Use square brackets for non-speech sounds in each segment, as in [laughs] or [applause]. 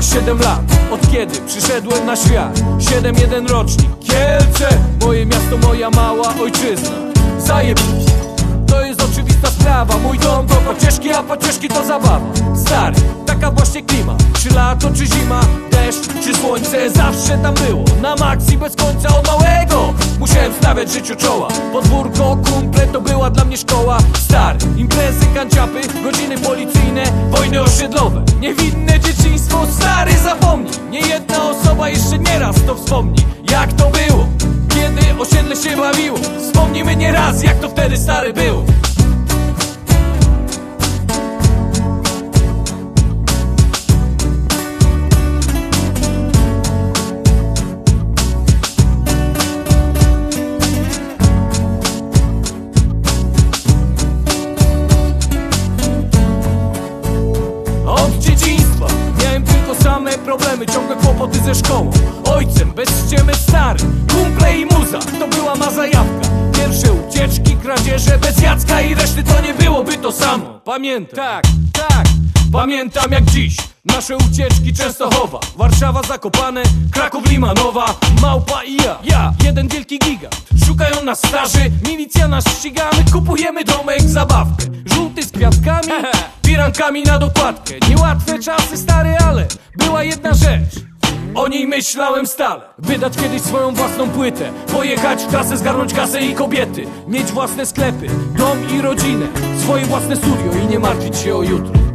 7 lat Od kiedy przyszedłem na świat? 7-1 rocznik Kielce. Moje miasto, moja mała ojczyzna. Zajebiście to jest oczywista sprawa. Mój dom to pocieszki, a pocieszki to zabawa. Stary, taka właśnie klima. Czy lato, czy zima, deszcz, czy słońce. Zawsze tam było, na maksji bez końca od małego. Musiałem stawiać życiu czoła. Podwórko, kumple, to była dla mnie szkoła. Stary, imprezy, kanciapy, godziny policyjne Wojny osiedlowe, niewinne Stary, zapomnij, nie jedna osoba jeszcze nieraz to wspomni. Jak to było, kiedy osiedle się bawiło? Wspomnimy nieraz, jak to wtedy stary było same problemy Ciągłe kłopoty ze szkołą. Ojcem, bez ściemy stary Kumple i muza, to była ma zajawka. Pierwsze ucieczki, kradzieże bez Jacka I reszty to nie byłoby to samo. Pamiętam, tak, tak. Pamiętam jak dziś. Nasze ucieczki Częstochowa. Warszawa Zakopane, Kraków Limanowa. Małpa i ja, ja, jeden wielki gigant. Szukają nas starzy, milicja nas ścigamy. Kupujemy domek, zabawkę Żółty z kwiatkami, [laughs] pirankami na dokładkę. Niełatwe czasy stare, ale była jedna rzecz. O niej myślałem stale. Wydać kiedyś swoją własną płytę. Pojechać w trasę, zgarnąć kasę i kobiety. Mieć własne sklepy, dom i rodzinę. Swoje własne studio i nie martwić się o jutro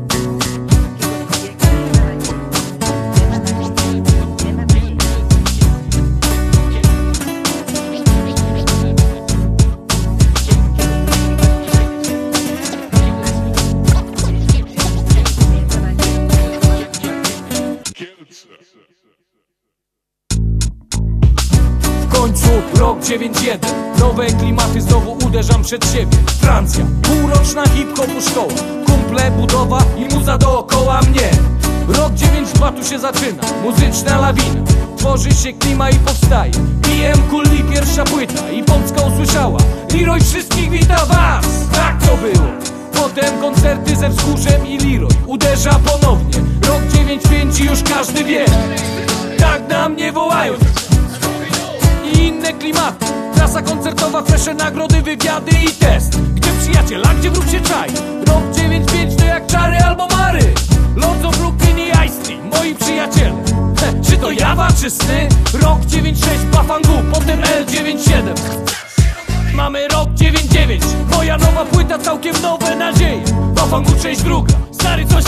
końcu rok 9-1 Nowe klimaty znowu uderzam przed siebie. Francja, półroczna hip-hopu szkoła. Kumple, budowa i muza dookoła mnie. Rok 9-2 tu się zaczyna. Muzyczna lawina. Tworzy się klima i powstaje. PM Kulli pierwsza płyta. I Polska usłyszała. Leroy wszystkich wita was. Tak to było. Potem koncerty ze wzgórzem i Leroy. Uderza ponownie. Rok 9-5 i już każdy wie. Tak na mnie wołają inne klimaty Trasa koncertowa, fresze nagrody, wywiady i test. Gdzie przyjaciel, a gdzie wróg się czai? Rok 9-5 to jak czary albo mary. Lords of Brooklyn i Ice moi przyjaciele. Heh, Czy to jawa, czy sny? Rok 9-6 Bafangu, potem L9-7 Mamy rok 9-9 Moja nowa płyta, całkiem nowe nadzieje. Bafangu część druga Stary, co